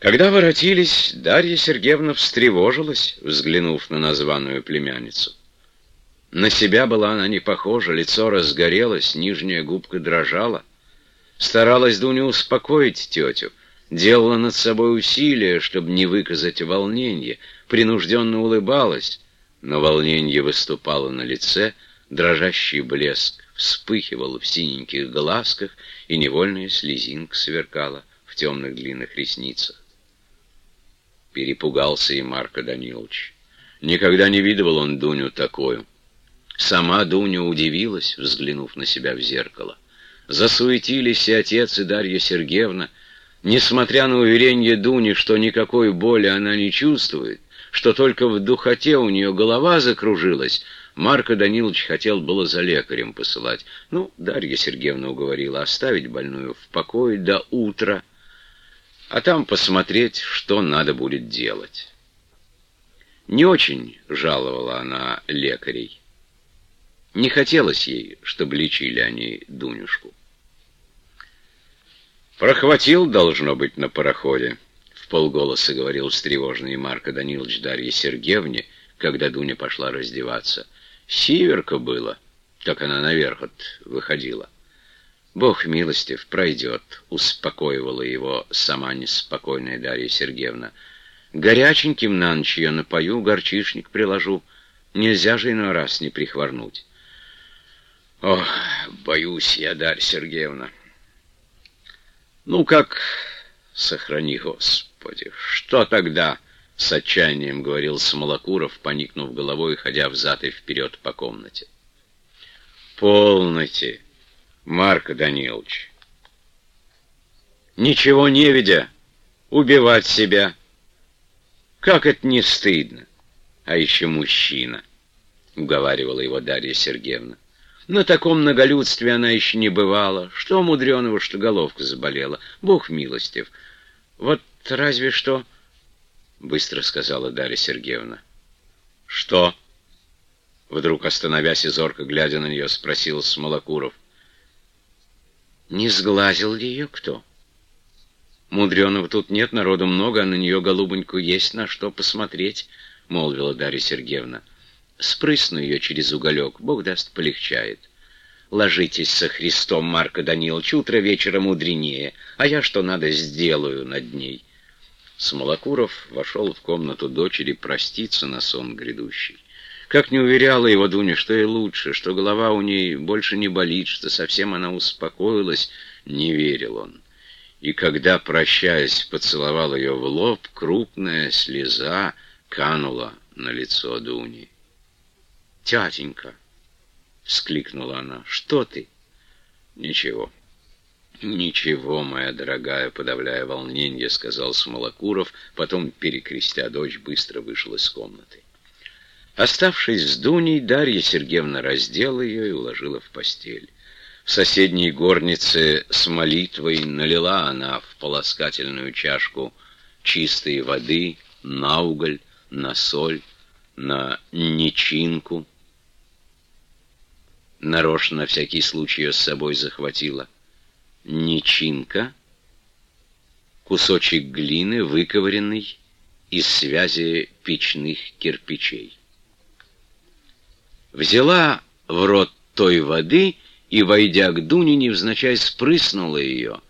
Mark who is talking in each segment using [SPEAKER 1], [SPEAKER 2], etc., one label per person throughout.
[SPEAKER 1] Когда воротились, Дарья Сергеевна встревожилась, взглянув на названную племянницу. На себя была она не похожа, лицо разгорелось, нижняя губка дрожала. Старалась Дуня успокоить тетю, делала над собой усилия, чтобы не выказать волнение, принужденно улыбалась, но волнение выступало на лице, дрожащий блеск вспыхивал в синеньких глазках, и невольная слезинка сверкала в темных длинных ресницах. Перепугался и Марко Данилович. Никогда не видывал он Дуню такую. Сама Дуня удивилась, взглянув на себя в зеркало. Засуетились и отец, и Дарья Сергеевна. Несмотря на уверение Дуни, что никакой боли она не чувствует, что только в духоте у нее голова закружилась, Марко Данилович хотел было за лекарем посылать. Ну, Дарья Сергеевна уговорила оставить больную в покое до утра, а там посмотреть, что надо будет делать. Не очень жаловала она лекарей. Не хотелось ей, чтобы лечили они Дунюшку. «Прохватил, должно быть, на пароходе», — в полголоса говорил встревоженный Марко Данилович Дарье Сергеевне, когда Дуня пошла раздеваться. «Сиверка было, как она наверх от выходила». «Бог милостив, пройдет», — успокоивала его сама неспокойная Дарья Сергеевна. «Горяченьким на ночь ее напою, горчишник приложу. Нельзя же иной раз не прихворнуть». «Ох, боюсь я, Дарья Сергеевна». «Ну как, сохрани, Господи, что тогда?» — с отчаянием говорил Смолокуров, поникнув головой, ходя взад и вперед по комнате. «Полноте!» Марко Данилович. Ничего не видя, убивать себя. Как это не стыдно? А еще мужчина, уговаривала его Дарья Сергеевна. На таком многолюдстве она еще не бывала. Что мудреного, что головка заболела. Бог милостив. Вот разве что... Быстро сказала Дарья Сергеевна. Что? Вдруг остановясь и зорко глядя на нее, спросил Смолокуров. — не сглазил ли ее кто? Мудреного тут нет, народу много, а на нее, голубоньку, есть на что посмотреть, — молвила Дарья Сергеевна. Спрысну ее через уголек, Бог даст, полегчает. Ложитесь со Христом, Марко Данилович, утро вечера мудренее, а я что надо сделаю над ней. Смолокуров вошел в комнату дочери проститься на сон грядущий. Как не уверяла его Дуня, что ей лучше, что голова у ней больше не болит, что совсем она успокоилась, не верил он. И когда, прощаясь, поцеловал ее в лоб, крупная слеза канула на лицо Дуни. «Тятенька!» — вскликнула она. «Что ты?» «Ничего». «Ничего, моя дорогая», — подавляя волнение, — сказал Смолокуров, потом, перекрестя дочь, быстро вышел из комнаты. Оставшись с Дуней, Дарья Сергеевна раздела ее и уложила в постель. В соседней горнице с молитвой налила она в полоскательную чашку чистой воды на уголь, на соль, на нечинку. Нарочно на всякий случай ее с собой захватила. Нечинка — кусочек глины, выковыренный из связи печных кирпичей взяла в рот той воды и, войдя к Дуне, невзначай спрыснула ее,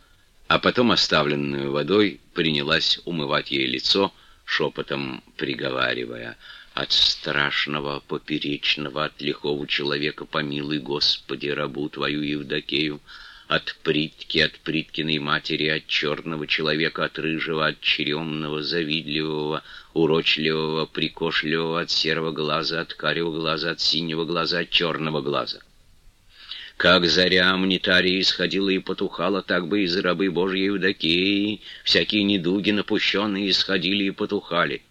[SPEAKER 1] а потом оставленную водой принялась умывать ей лицо, шепотом приговаривая «От страшного поперечного, от лихого человека помилуй, Господи, рабу Твою Евдокею, от притки, от приткиной матери, от черного человека, от рыжего, от черемного, завидливого, урочливого, прикошливого, от серого глаза, от карего глаза, от синего глаза, от черного глаза. Как заря амнитария исходила и потухала, так бы из рабы Божьей Евдокии всякие недуги напущенные исходили и потухали.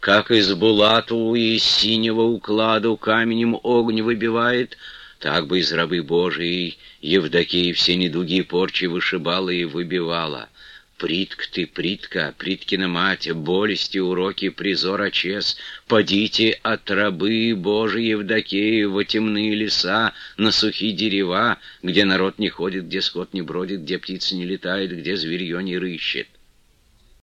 [SPEAKER 1] Как из булату и из синего укладу каменем огонь выбивает — так бы из рабы Божией Евдокии все недуги и порчи вышибала и выбивала. Притк ты, притка, приткина мать, болести, уроки, призор очес, подите от рабы Божией Евдокии во темные леса, на сухие дерева, где народ не ходит, где скот не бродит, где птица не летает, где зверье не рыщет.